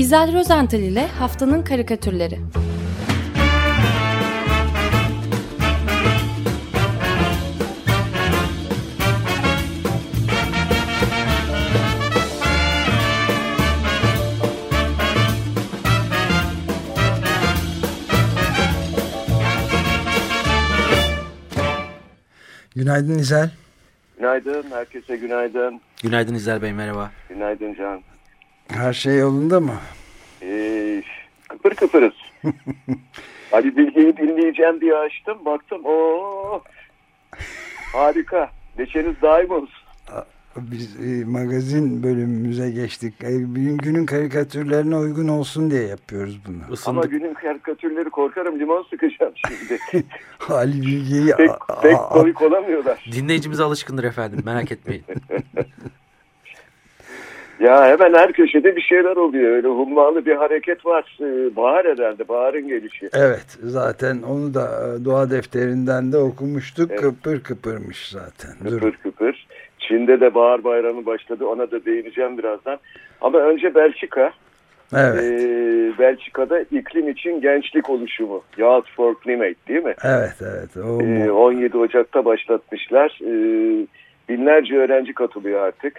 İzel Rozental ile Haftanın Karikatürleri Günaydın İzel. Günaydın, herkese günaydın. Günaydın İzel Bey, merhaba. Günaydın Can. Her şey yolunda mı? Ee, kıpır kıpırız. Ali Bilge'yi dinleyeceğim diye açtım, baktım. Oo, harika. Neşeniz daim olsun. Biz e, magazin bölümümüze geçtik. E, günün, günün karikatürlerine uygun olsun diye yapıyoruz bunu. Isındık. Ama günün karikatürleri korkarım limon sıkacağım şimdi. Ali Bilge'yi pek, pek komik olamıyorlar. Dinleyicimize alışkındır efendim, merak etmeyin. Ya hemen her köşede bir şeyler oluyor. Öyle hummalı bir hareket var. Ee, bahar herhalde, baharın gelişi. Evet zaten onu da e, doğa defterinden de okumuştuk. Evet. Kıpır kıpırmış zaten. Kıpır kıpır. Çin'de de bahar bayramı başladı. Ona da değineceğim birazdan. Ama önce Belçika. Evet. Ee, Belçika'da iklim için gençlik oluşumu. Youth for Climate değil mi? Evet evet. O Ee, mu- 17 Ocak'ta başlatmışlar. Ee, binlerce öğrenci katılıyor artık.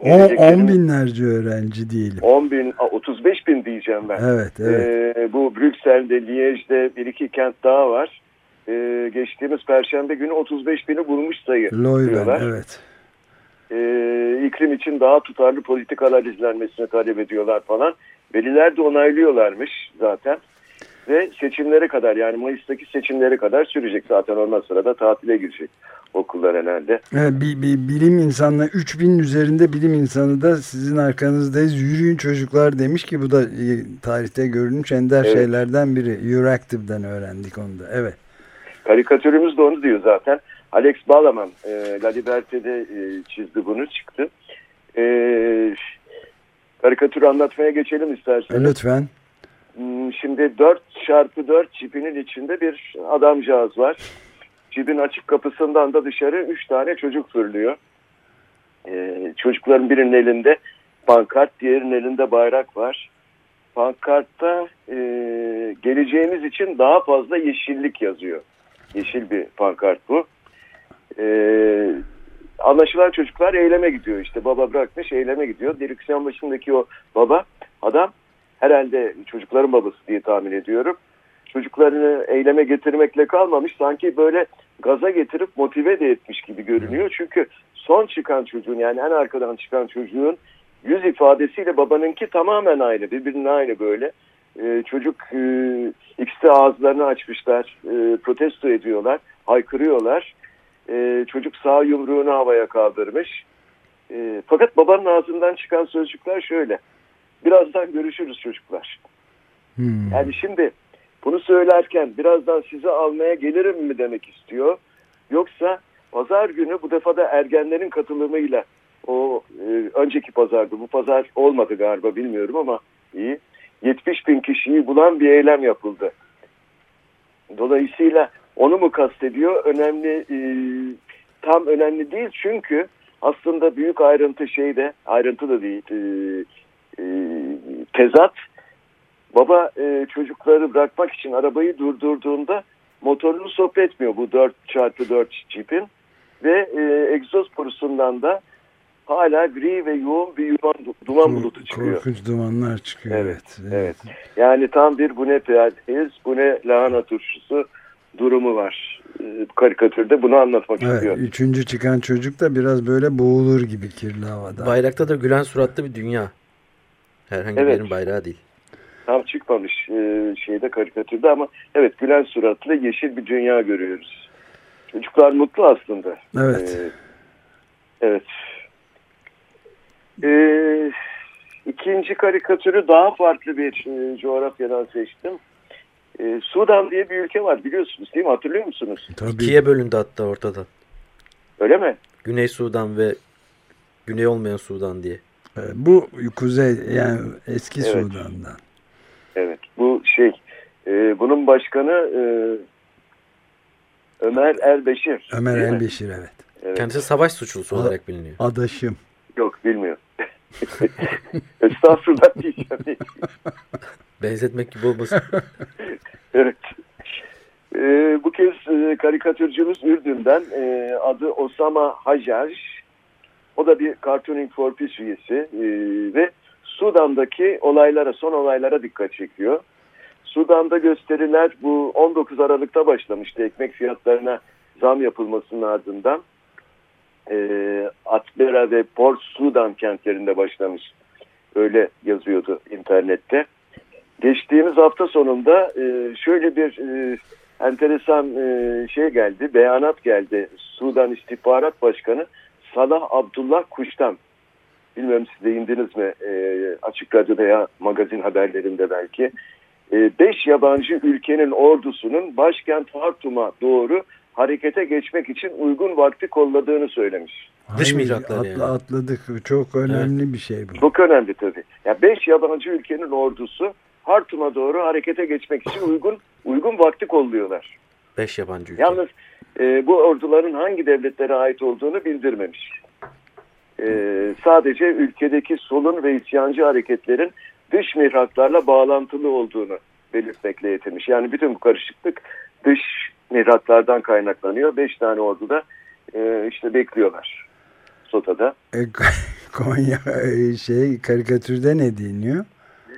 On, on binlerce öğrenci diyelim. 10 bin, a, 35 bin diyeceğim ben. Evet evet. Ee, bu Brüksel'de, Liège'de bir iki kent daha var. Ee, geçtiğimiz Perşembe günü 35 bini bulmuş sayı diyorlar. evet. Ee, iklim için daha tutarlı politikalar izlenmesini talep ediyorlar falan. Veliler de onaylıyorlarmış zaten. Ve seçimlere kadar yani Mayıs'taki seçimlere kadar sürecek. Zaten ondan sonra da tatile girecek okullar herhalde. Evet, bir, bir bilim insanı 3000 üzerinde bilim insanı da sizin arkanızdayız. Yürüyün çocuklar demiş ki bu da e, tarihte görülmüş ender Evet. şeylerden biri. Euractiv'den öğrendik onu da. Evet. Karikatürümüz de onu diyor zaten. Alex Balaman e, La Liberté'de e, çizdi bunu çıktı. E, karikatürü anlatmaya geçelim isterseniz. Lütfen. Hmm, Şimdi 4 çarpı 4 çipinin içinde bir adamcağız var. Cibin açık kapısından da dışarı 3 tane çocuk fırlıyor. Ee, çocukların birinin elinde pankart, diğerinin elinde bayrak var. Pankartta e, geleceğimiz için daha fazla yeşillik yazıyor. Yeşil bir pankart bu. Ee, anlaşılan çocuklar eyleme gidiyor işte. Baba bırakmış eyleme gidiyor. Direksiyon başındaki o baba adam herhalde çocukların babası diye tahmin ediyorum. Çocuklarını eyleme getirmekle kalmamış sanki böyle gaza getirip motive de etmiş gibi görünüyor. Çünkü son çıkan çocuğun yani en arkadan çıkan çocuğun yüz ifadesiyle babanınki tamamen aynı birbirinin aynı böyle. Ee, çocuk e, ikisi de ağızlarını açmışlar e, protesto ediyorlar haykırıyorlar. Ee, çocuk sağ yumruğunu havaya kaldırmış. Ee, fakat babanın ağzından çıkan sözcükler şöyle. Birazdan görüşürüz çocuklar. Hmm. Yani şimdi bunu söylerken birazdan sizi almaya gelirim mi demek istiyor. Yoksa pazar günü bu defa da ergenlerin katılımıyla o e, önceki pazardı bu pazar olmadı galiba bilmiyorum ama iyi. 70 bin kişiyi bulan bir eylem yapıldı. Dolayısıyla onu mu kastediyor? Önemli e, tam önemli değil çünkü aslında büyük ayrıntı şeyde ayrıntı da değil e, e, tezat baba e, çocukları bırakmak için arabayı durdurduğunda motorunu sopletmiyor bu 4x4 çipin ve e, egzoz borusundan da hala gri ve yoğun bir duman, duman bulutu çıkıyor. Korkunç dumanlar çıkıyor. Evet, Evet. evet. Yani tam bir bu ne piyades, bu ne lahana turşusu durumu var. E, karikatürde bunu anlatmak Evet, istiyor. üçüncü çıkan çocuk da biraz böyle boğulur gibi kirli havada. Bayrakta da gülen suratlı bir dünya. Herhangi Evet. birinin bayrağı değil. Tam çıkmamış e, şeyde karikatürde ama evet gülen suratlı yeşil bir dünya görüyoruz. Çocuklar mutlu aslında. Evet. Ee, evet. Ee, ikinci karikatürü daha farklı bir e, coğrafyadan seçtim. Ee, Sudan diye bir ülke var biliyorsunuz değil mi? Hatırlıyor musunuz? Tabii. İkiye bölündü hatta ortadan. Öyle mi? Güney Sudan ve Güney olmayan Sudan diye. Ee, Bu kuzey yani eski Evet. Sudan'dan. Evet. Bu şey e, bunun başkanı e, Ömer Elbeşir. Ömer? Elbeşir evet. Evet. Kendisi savaş suçlusu Aa. olarak biliniyor. Adaşım. Yok bilmiyor. Estağfurullah diyeceğim. Benzetmek gibi olmasın. evet. Ee, bu kez e, karikatürcümüz Ürdün'den e, adı Osama Hajar. O da bir Cartooning for Peace üyesi e, ve Sudan'daki olaylara, son olaylara dikkat çekiyor. Sudan'da gösteriler bu 19 Aralık'ta başlamıştı ekmek fiyatlarına zam yapılmasının ardından. E, Atbera ve Port Sudan kentlerinde başlamış. Öyle yazıyordu internette. Geçtiğimiz hafta sonunda e, şöyle bir e, enteresan e, şey geldi, beyanat geldi. Sudan İstihbarat Başkanı Salah Abdullah Kuş'tan. Bilmiyorum siz de indiniz mi e, açık radyoda ya magazin haberlerinde belki. E, beş yabancı ülkenin ordusunun başkent Hartum'a doğru harekete geçmek için uygun vakti kolladığını söylemiş. Dış mihraklar atla, yani. Atladık. Çok önemli bir şey bu. Çok önemli tabii. Ya beş yabancı ülkenin ordusu Hartum'a doğru harekete geçmek için uygun uygun vakti kolluyorlar. Beş yabancı ülke. Yalnız e, bu orduların hangi devletlere ait olduğunu bildirmemiş. E, sadece ülkedeki solun ve isyancı hareketlerin dış mihraklarla bağlantılı olduğunu belirtmekle yetinmiş. Yani bütün bu karışıklık dış mihraklardan kaynaklanıyor. Beş tane ordu da e, işte bekliyorlar Sota'da. E, Konya e, şey karikatürde ne deniyor?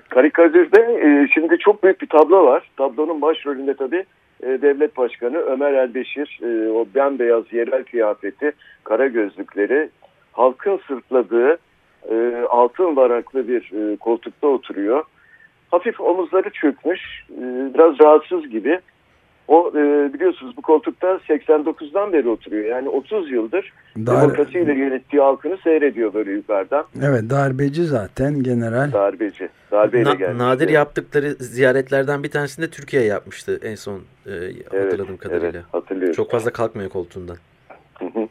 Karikatürde e, şimdi çok büyük bir tablo var. Tablonun başrolünde tabii devlet başkanı Ömer Elbeşir e, o bembeyaz yerel kıyafeti, kara gözlükleri, halkın sırtladığı e, altın varaklı bir e, koltukta oturuyor. Hafif omuzları çökmüş, e, biraz rahatsız gibi. O e, biliyorsunuz bu koltukta 89'dan beri oturuyor. Yani 30 yıldır Dar, demokrasiyle yönettiği halkını seyrediyor böyle yukarıdan. evet darbeci zaten general. Darbeci. Darbeyle Na- gelmiş. nadir yaptıkları ziyaretlerden bir tanesini de Türkiye yapmıştı en son e, hatırladığım kadarıyla. Evet, hatırlıyorum. Çok fazla kalkmıyor koltuğundan. Hı hı.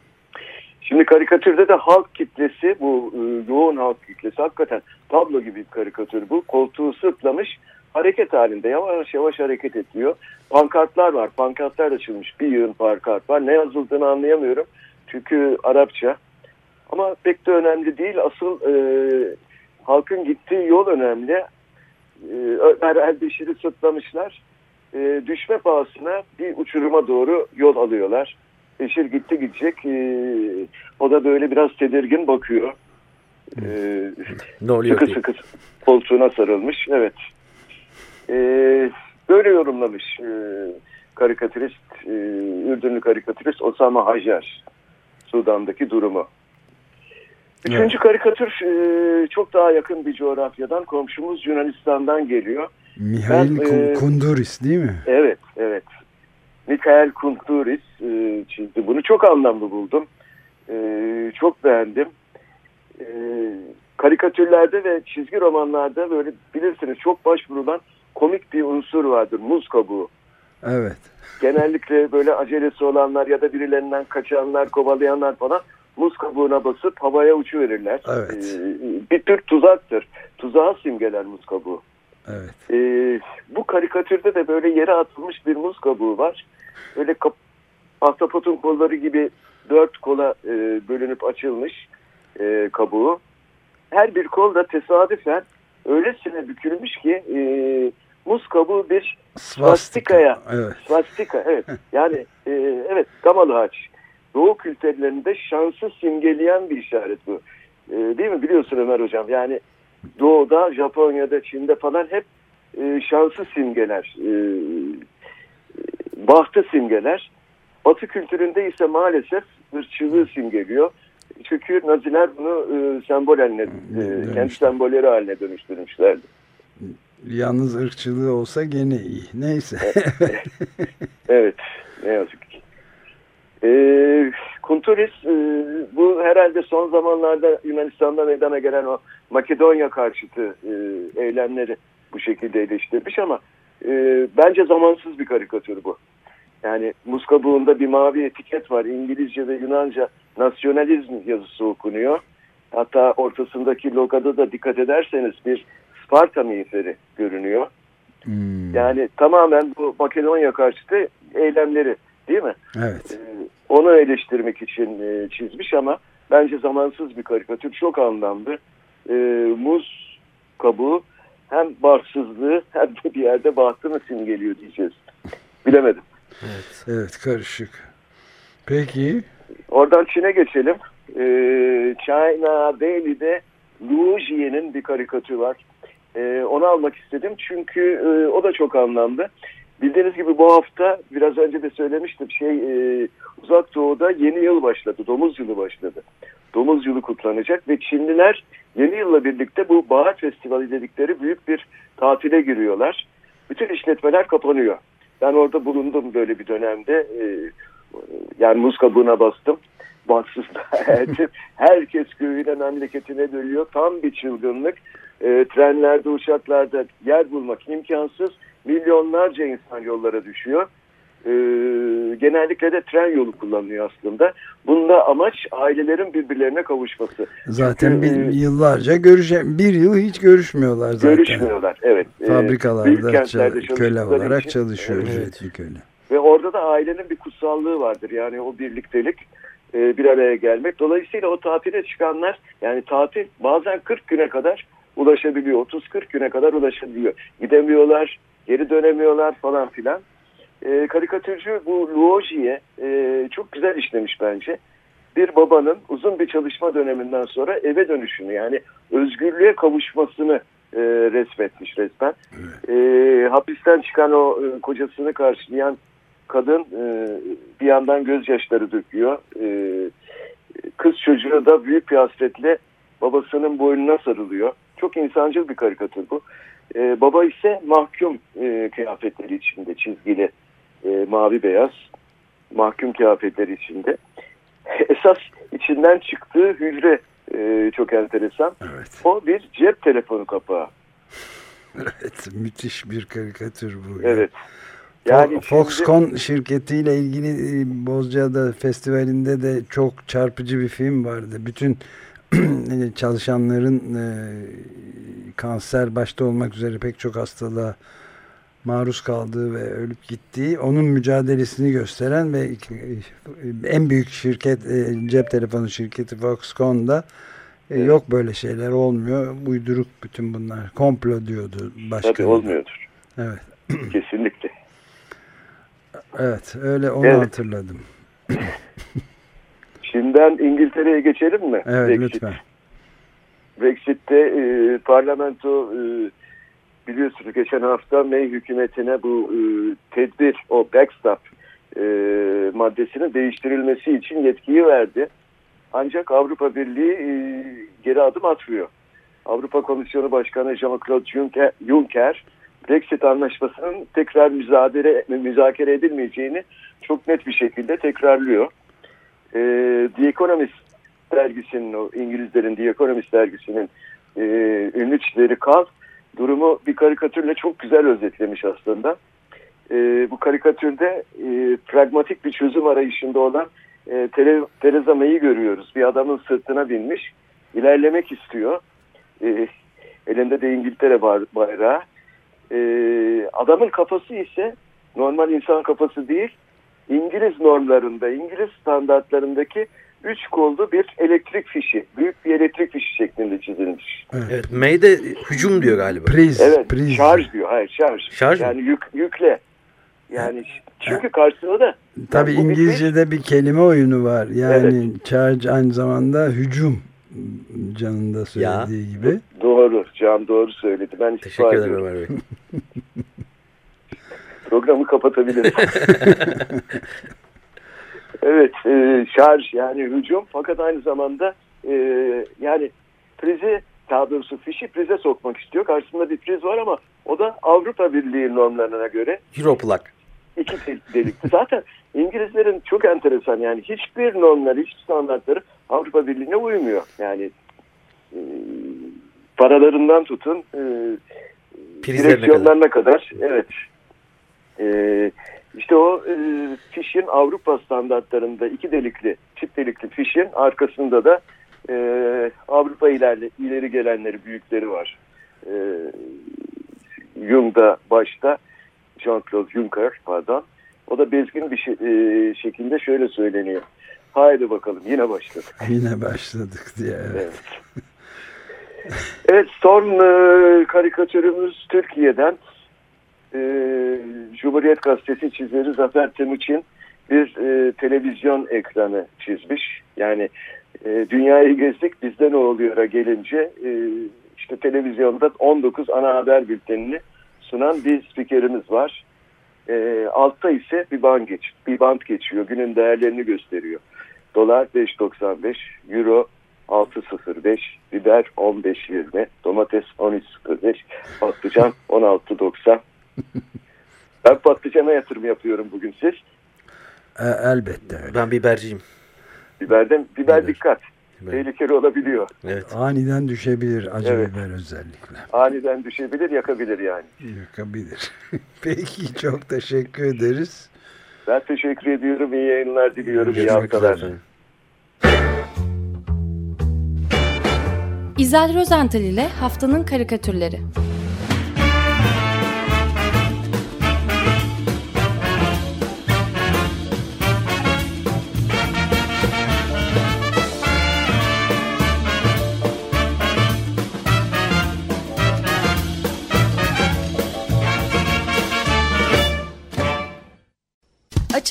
Şimdi karikatürde de halk kitlesi bu e, yoğun halk kitlesi hakikaten tablo gibi bir karikatür bu. Koltuğu sırtlamış hareket halinde yavaş yavaş hareket ediyor. Pankartlar var. Pankartlar açılmış. Bir yığın pankart var. Ne yazıldığını anlayamıyorum. Çünkü Arapça. Ama pek de önemli değil. Asıl e, halkın gittiği yol önemli. E, Ömer Elbeşir'i sırtlamışlar. E, düşme pahasına bir uçuruma doğru yol alıyorlar. Beşir gitti gidecek. E, o da böyle biraz tedirgin bakıyor. E, Ne oluyor sıkı diye. sıkı koltuğuna sarılmış. Evet. E, böyle yorumlamış e, karikatürist, e, Ürdünlü karikatürist Osama Hajar. Sudan'daki durumu. Üçüncü karikatür e, çok daha yakın bir coğrafyadan komşumuz Yunanistan'dan geliyor. Mihail Ben, e, Kunduris değil mi? Evet, evet. Mikael Kunturis e, çizdi. Bunu çok anlamlı buldum. E, çok beğendim. E, karikatürlerde ve çizgi romanlarda böyle bilirsiniz çok başvurulan komik bir unsur vardır. Muz kabuğu. Evet. Genellikle böyle acelesi olanlar ya da birilerinden kaçanlar, kovalayanlar falan muz kabuğuna basıp havaya uçuverirler. Evet. E, bir tür tuzaktır. Tuzağa simgeler muz kabuğu. Evet. Ee, bu karikatürde de böyle yere atılmış bir muz kabuğu var. Böyle kap ahtapotun kolları gibi dört kola e, bölünüp açılmış e, kabuğu. Her bir kol da tesadüfen öylesine bükülmüş ki e, kabuğu bir Swastika'ya. Evet. swastika. Evet. Yani e, evet gamalı haç. Doğu kültürlerinde şansı simgeleyen bir işaret bu. E, değil mi? Biliyorsun Ömer Hocam. Yani Doğu'da, Japonya'da, Çin'de falan hep e, şansı simgeler. E, bahtı simgeler. Batı kültüründe ise maalesef ırkçılığı simgeliyor. Çünkü Naziler bunu e, sembol haline, e, kendi sembolleri haline dönüştürmüşlerdi. Yalnız ırkçılığı olsa gene iyi. Neyse. Evet, ne yazık ki. Ee, Kunturis, e, bu herhalde son zamanlarda Yunanistan'da meydana gelen o Makedonya karşıtı e, eylemleri bu şekilde eleştirmiş ama e, bence zamansız bir karikatür bu. Yani muz kabuğunda bir mavi etiket var. İngilizce ve Yunanca nasyonalizm yazısı okunuyor. Hatta ortasındaki logoda da dikkat ederseniz bir Sparta miğferi görünüyor. Hmm, Yani tamamen bu Makedonya karşıtı eylemleri değil mi? Evet. Ee, onu eleştirmek için e, çizmiş ama bence zamansız bir karikatür. Çok anlamlı. e, muz kabuğu hem bahtsızlığı hem de bir yerde bahtı mı simgeliyor diyeceğiz. Bilemedim. Evet. Evet karışık. Peki. Oradan Çin'e geçelim. Ee, China Daily'de Luo Jie'nin bir karikatürü var. Ee, onu almak istedim çünkü e, o da çok anlamlı. Bildiğiniz gibi bu hafta biraz önce de söylemiştim şey e, uzak doğuda yeni yıl başladı. Domuz yılı başladı. Domuz yılı kutlanacak ve Çinliler yeni yılla birlikte bu bahar festivali dedikleri büyük bir tatile giriyorlar. Bütün işletmeler kapanıyor. Ben orada bulundum böyle bir dönemde. E, yani muz kabuğuna bastım. Baksız Herkes köyüne memleketine dönüyor. Tam bir çılgınlık. E, trenlerde, uçaklarda yer bulmak imkansız. Milyonlarca insan yollara düşüyor. E, genellikle de tren yolu kullanılıyor aslında. Bunda amaç ailelerin birbirlerine kavuşması. Zaten Çünkü, bir, e, yıllarca görüşe bir yıl hiç görüşmüyorlar zaten. Görüşmüyorlar evet. E, Fabrikalarda köle olarak için, çalışıyor evet. ücretli köle. Ve orada da ailenin bir kutsallığı vardır. Yani o birliktelik e, bir araya gelmek. Dolayısıyla o tatile çıkanlar yani tatil bazen 40 güne kadar ulaşabiliyor. 30-40 güne kadar ulaşabiliyor. Gidemiyorlar, geri dönemiyorlar falan filan. E, karikatürcü bu Luoji'ye e, çok güzel işlemiş bence. Bir babanın uzun bir çalışma döneminden sonra eve dönüşünü yani özgürlüğe kavuşmasını e, resmetmiş resmen. Evet. E, hapisten çıkan o e, kocasını karşılayan kadın e, bir yandan gözyaşları döküyor. E, kız çocuğu da büyük bir hasretle babasının boynuna sarılıyor. Çok insancıl bir karikatür bu. E, baba ise mahkum e, kıyafetleri içinde çizgili e, mavi beyaz mahkum kıyafetleri içinde. Esas içinden çıktığı hücre e, çok enteresan. Evet. O bir cep telefonu kapağı. Evet müthiş bir karikatür bu. Evet. Yani Foxconn şimdi... şirketiyle ilgili e, Bozcaada Festivali'nde de çok çarpıcı bir film vardı. Bütün çalışanların e, kanser başta olmak üzere pek çok hastalığa maruz kaldığı ve ölüp gittiği onun mücadelesini gösteren ve en büyük şirket e, cep telefonu şirketi Foxconn'da evet. yok böyle şeyler olmuyor. Uyduruk bütün bunlar. Komplo diyordu başkanı. Tabii olmuyordur. Evet. Kesinlikle. Evet öyle onu evet. hatırladım. Şimdiden İngiltere'ye geçelim mi? Evet Brexit. lütfen. Brexit'te e, parlamento e, biliyorsunuz geçen hafta May hükümetine bu e, tedbir o backstop e, maddesinin değiştirilmesi için yetkiyi verdi. Ancak Avrupa Birliği e, geri adım atmıyor. Avrupa Komisyonu Başkanı Jean-Claude Juncker, Juncker Brexit anlaşmasının tekrar müzakere, müzakere edilmeyeceğini çok net bir şekilde tekrarlıyor. E, The Economist dergisinin, o İngilizlerin The Economist dergisinin e, ünlü çizeri Kal durumu bir karikatürle çok güzel özetlemiş aslında. E, bu karikatürde e, pragmatik bir çözüm arayışında olan e, Theresa May'i görüyoruz. Bir adamın sırtına binmiş, ilerlemek istiyor. E, elinde de İngiltere bayrağı. E, adamın kafası ise normal insan kafası değil, İngiliz normlarında, İngiliz standartlarındaki üç kollu bir elektrik fişi. Büyük bir elektrik fişi şeklinde çizilmiş. Evet. evet May'de hücum diyor galiba. Priz. Evet. Priz. Şarj diyor. Hayır şarj. Şarj yani yük, yükle. Yani çünkü karşılığı da Tabii yani İngilizce'de bir, bir kelime oyunu var. Yani evet. charge aynı zamanda hücum Can'ın da söylediği ya. gibi. Doğru. Can doğru söyledi. Ben Teşekkür ederim Ömer Bey. Programı kapatabiliriz. evet. E, şarj yani hücum fakat aynı zamanda e, yani prizi daha doğrusu fişi prize sokmak istiyor. Karşısında bir priz var ama o da Avrupa Birliği normlarına göre Europlug. İki delikti. Zaten İngilizlerin çok enteresan yani hiçbir normları, hiçbir standartları Avrupa Birliği'ne uymuyor. Yani e, paralarından tutun e, direksiyonlarına kadar. Evet. E, işte o e, fişin Avrupa standartlarında iki delikli, çift delikli fişin arkasında da e, Avrupa ileri, ileri gelenleri, büyükleri var. E, Jung'da başta Jean-Claude Juncker pardon. O da bezgin bir şey, e, şekilde şöyle söyleniyor. Haydi bakalım yine başladık. Yine başladık diye. Evet. Evet son e, karikatürümüz Türkiye'den. E, Cumhuriyet Gazetesi çizeri Zafer Temuçin bir e, televizyon ekranı çizmiş. Yani e, dünyayı gezdik bizde ne oluyor'a gelince e, işte televizyonda 19 ana haber bültenini sunan bir spikerimiz var. E, altta ise bir band, geç, bir band geçiyor. Günün değerlerini gösteriyor. Dolar 5.95, Euro 6.05, biber 15.20, domates 13.05, patlıcan 16.90. ben patlıcana yatırım yapıyorum bugün siz. E, elbette öyle. Ben biberciyim. Biberden, biber Biber. dikkat. Biber. Tehlikeli olabiliyor. Evet. Aniden düşebilir acı Evet. biber özellikle. Aniden düşebilir, yakabilir yani. Yakabilir. Peki çok teşekkür ederiz. Ben teşekkür ediyorum. İyi yayınlar diliyorum. İyi Görüşmek üzere haftalar. İzel Rozental ile Haftanın Karikatürleri